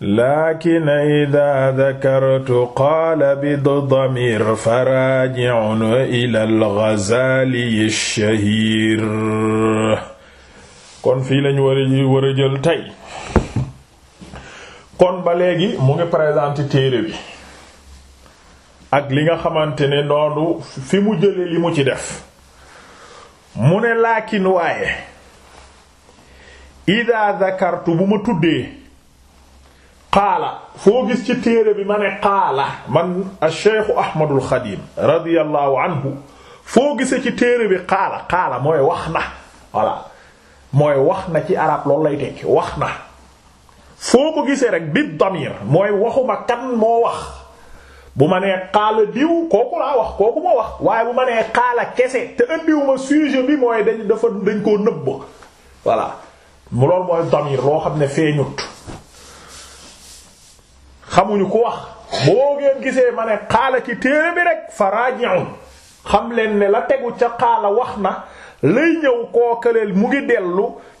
lakin ida dakartu qaala bidamir farajiun ila algazali shahir kon fii lañu war a war a jël tey kon ba léegi mu ngi présenté téere bi ak li nga xamante ne noonu fi mu jële li mu ci def mu ne laakin waaye ida zakartu bu ma tuddee qaala foo gis ci téere bi ma ne qaala man acheikhu ahmadul xadim radiallahu anhu foo gise ci téere bi qaala qaala mooy wax na voilà mooy wax na ci arab loolu lay tekki wax na foo ko gisee rek bi damir mooy waxuma kan moo wax bu ma nee xaala diw kooku laa wax kooku moo wax waaye bu ma nee xaala kese te indiwuma sujet bi mooy dañ dafa dañ koo nëbb voilà mu loolu mooy damir loo xam ne feeñut xamuñu ko wax boo ngeen gisee ma ne xaala ci téere bi rek fa raji'un xam leen ne la tegu ca xaala wax na lay ñëw kookaleel mu ngi dellu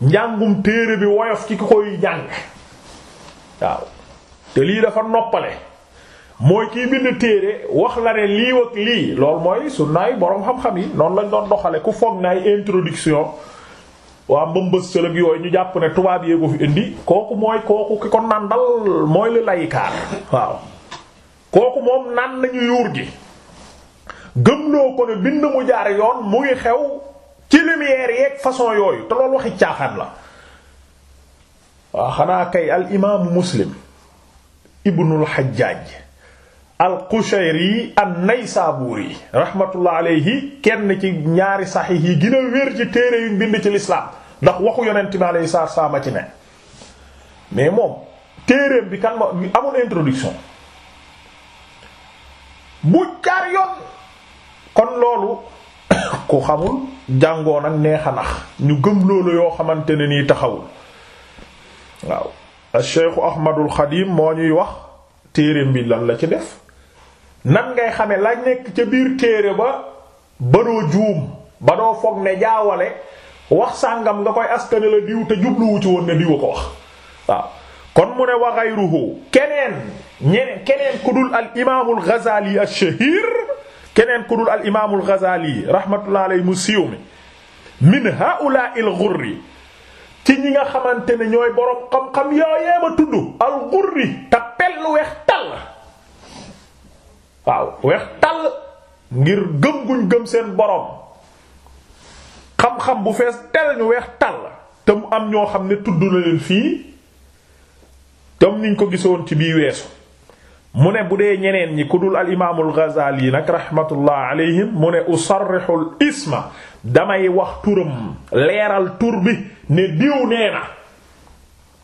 njàngum téere bi woyof ci ki koy jàng waaw te lii dafa noppale mooy kii bind téere wax la ne lii ak lii loolu mooy sunnaay boroom xam-xam yi noonu lañ doon doxale ku foog naay introduction waa mbëmbës sëlëg yooyu ñu jàpp ne tubaab yee ko fi indi kooku mooy kooku ki ko nandal mooy li layikaar waaw kooku moom naan nañu yuur gi gëmloo ko ne bind mu jaar yoon mu ngi xew ci lumière yeeg façon yooyu te loolu waxi caaxaan la waaw xanaa kay al imaamu muslim ibnul xajjaaj al qushayri an naysaabuuri rahmatullah alayhi kenn ci ñaari saxiix yi gën a wér ci téere yu bind ci lislaam ndax waxu yonent bi alayhi salaam a ci ne mais moom téereem bi kan ma amul introduction bu jaar yoon kon loolu ku xamul jàngoo nag neex a nax ñu gëm loolu yoo xamante ne nii taxawul waaw Cheikhu Ahmadul Xadim moo ñuy wax téereem bi lan la ci def nan ngay xame la nekk ca biir téere ba ba doo juum ba doo foog ne jaawale wax sàngam nga koy askane la diw te jubluwu ci woon ne diw ko wax waaw kon mu ne wa ghayruhu keneen ñeneen keneen ku dul al imaamul Ghazali ash-shahir keneen ku dul al imaamul Ghazali rahmatullahi alayhi mu siiw mi min haa'ulaa'il ghurri ci ñi nga xamante ne ñooy boroom xam-xam yooyee ma tudd al ghurri te pellu weex tàll waaw weex tàll ngir gëm guñ gëm seen boroom xam-xam bu fees tel ñu weex tàll te mu am ñoo xam ne tudd na leen fii tam niñ ko gisoon ci bii weesu mu ne bu dee ñeneen ñi ku dul al imaamul Ghazali nag rahmatullah alayhim mu ne usarrihul isma damay wax turam leeral tur bi ne diw nee na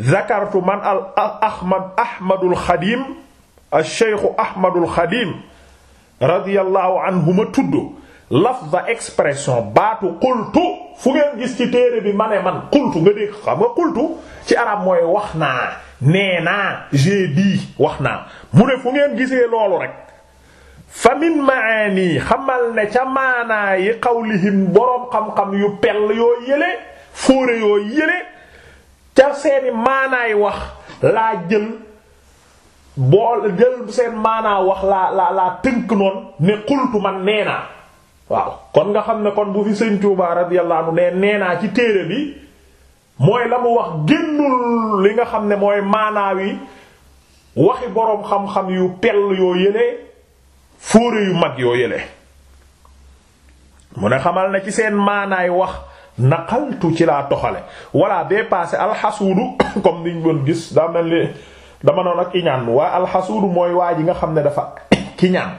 zakartu man al ahmad ahmadul xadim al sheikhu ahmadul xadim radiyallahu anhu ma tudd lafza expression baatu qultu fu ngeen gis ci téere bi ma ne man qultu nga dégg xam nga qultu ci arab mooy wax naa nee naa j'ai wax naa mu ne fu ngeen gisee loolu rek fa min maani xamal ne ca maanaa yi qawlihim boroom xam-xam yu pell yoo yële fóore yoo yële ca seeni maanaay wax laa jël bool jël seen maanaa wax laa laa laa tënk noonu ne qultu man nee naa waaw kon nga xam ne kon bu fi sëñ Tuubaa radiyallahu anhu ne nee naa ci téere bi mooy la mu wax génnul li nga xam ne mooy maanaaw yi waxi boroom xam-xam yu pell yoo yëlee fóore yu mag yoo yëlee mu ne xamal na ci seen maanaay wax naqaltu ci laa toxale walla bee passé alxasuudu comme niñ doon gis daa mel ni dama noon ak iñaan waa alxasuudu mooy waa ji nga xam ne dafa kiñaan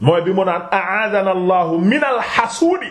mooy bi mu naan a'adana allahu min alxasuudi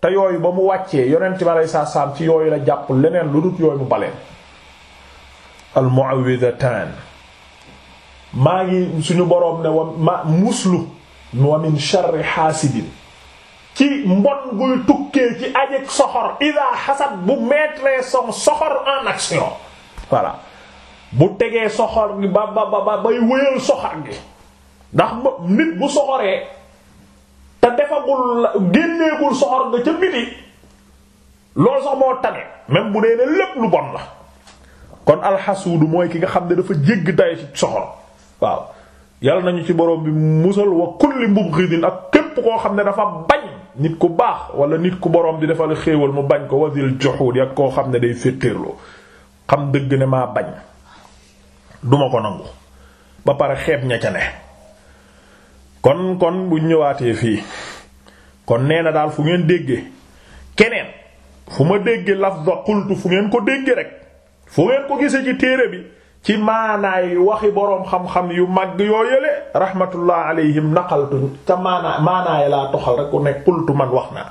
te yooyu ba mu wàccee yonent bi aleyhi salaatu salaam ci yooyu la jàpp leneen lu dut yooyu mu baleen al mu'awwidhataan maa ngi suñu boroom ne wa ma muslu wa min sharri xaasidin ci mbon guy tukkee ci ajeg soxor ida xasad bu mettre son soxor en action voilà bu tegee soxor gi ba ba ba bay wéyal soxor gi ndax nit bu soxoree te defagul la génneegul soxor nga ca biti loolu sax moo tane même bu dee ne lépp lu bon la kon alxasuudu mooy ki nga xam ne dafa jégg day ci soxor waaw yal nañu ci borom bi musal wa kulli mubghidin ak képp koo xam ne dafa bañ nit ku baax wala nit ku borom di defal xéewal mu bañ ko wasil juhud ak koo xam ne day féttéerloo xam dëgg ne maa bañ duma ko nangu ba pare xeeb ña ca ne kon kon bu ñëwaatee fii kon nee na daal fu ngeen déggee keneen fu ma déggee lafza qultu fu ngeen ko déggee rek fu ngeen ko gisee ci téere bi ci maanaay waxi boroom xam-xam yu mag yoo yële rahmatullah alayhim naqaltu ca maanaa maanaay laa toxal rek ku nekk qultu man wax naa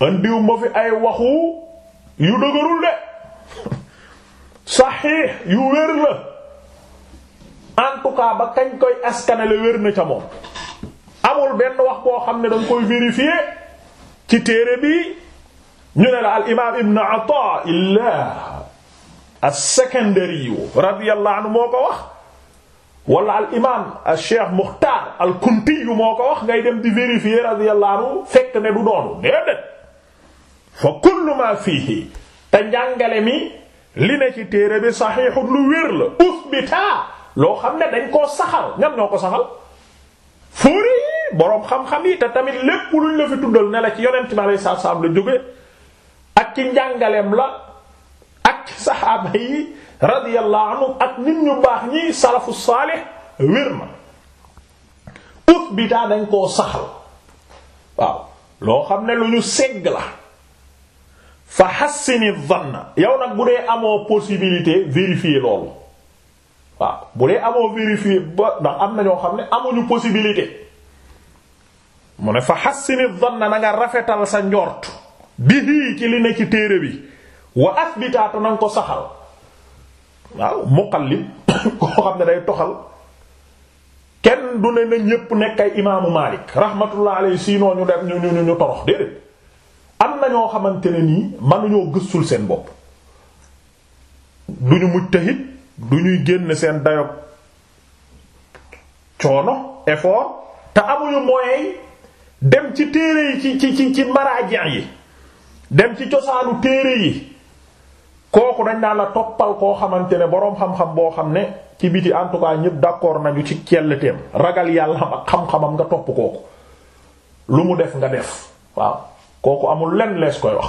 andiw ma fi ay waxu yu dëgërul de saxiix yu wér la en tout cas ba kañ koy askanale wér na ca moom amul benn wax boo xam ne danga koy vérifier ci téere bi ñu ne la al imaam ibn Ataa'illah as-Sakandari radiyallahu anhu moo ko wax wala al imaam al cheikh Mukhtar al Kunti yu moo ko wax ngay dem di vérifier radiyallahu anhu fekk ne du doonu déedéet fa kullu ma fiihi te njàngale mi li ne ci téere bi saxiixut lu wér la usbita loo xam ne dañ koo saxal ñam ñoo ko saxal fóori yi boroom xam-xam yi te tamit lépp luñ la fi tuddal ne la ci yonent bi alayhi salaam la jóge ak ci njàngaleem la ak ci saxaaba yi radiyallahu anhum ak nit ñu baax ñi salafu saalih wér na ut bi daa dañ koo saxal waaw loo xam ne lu ñu segg la fa hassini dhanna yow nag bu dee amoo possibilité vérifier loolu waaw bu dee amoo vérifier ba ndax am na ñoo xam ne amuñu possibilité mu ne fa xassini dhanna na nga rafetal sa njort bihi ci li ne ci téere bi wa asbitaata na nga ko saxal waaw muqallib koo xam ne day toxal kenn du ne na ñépp nekk ay imaamu Maalik rahmatullah alayhi sinon ñu dem ñu ñu ñu torox déedéet am na ñoo xamante ne nii mënuñoo gëstul seen bopp duñu mujtahid du ñuy génn seen dayob coono effort te amuñu moyens dem ci téere yi ci ci ci ci maraaji yi dem ci cosaanu téere yi kooku dañ daan la toppal koo xamante ne boroom xam-xam boo xam ne ci biti en tout cas ñëpp d'accord nañu ci celleteem ragal yàlla xam ak xam-xamam nga topp kooku lu mu def nga def waaw kooku amul lenn lees koy wax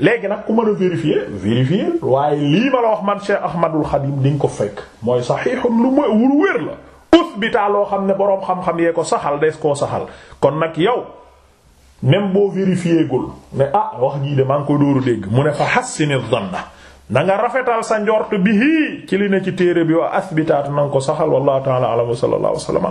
léegi nag ku mën a vérifier vérifier waaye lii ma la wax man Cheikh Ahmadul Xadim di nga ko fekk mooy saxiixun lu ma wuru wér la usbita loo xam ne boroom xam-xam yee ko saxal des koo saxal kon nag yow même boo vérifier gul ne ah wax jii de maa ngi ko dóoru dégg mu ne fa hassini dhanna na nga rafetal sa njort bi ci li ne ci téere bi wa asbitaat na nga ko saxal wallahu ta'ala a'lam wa sallallahu wa sallama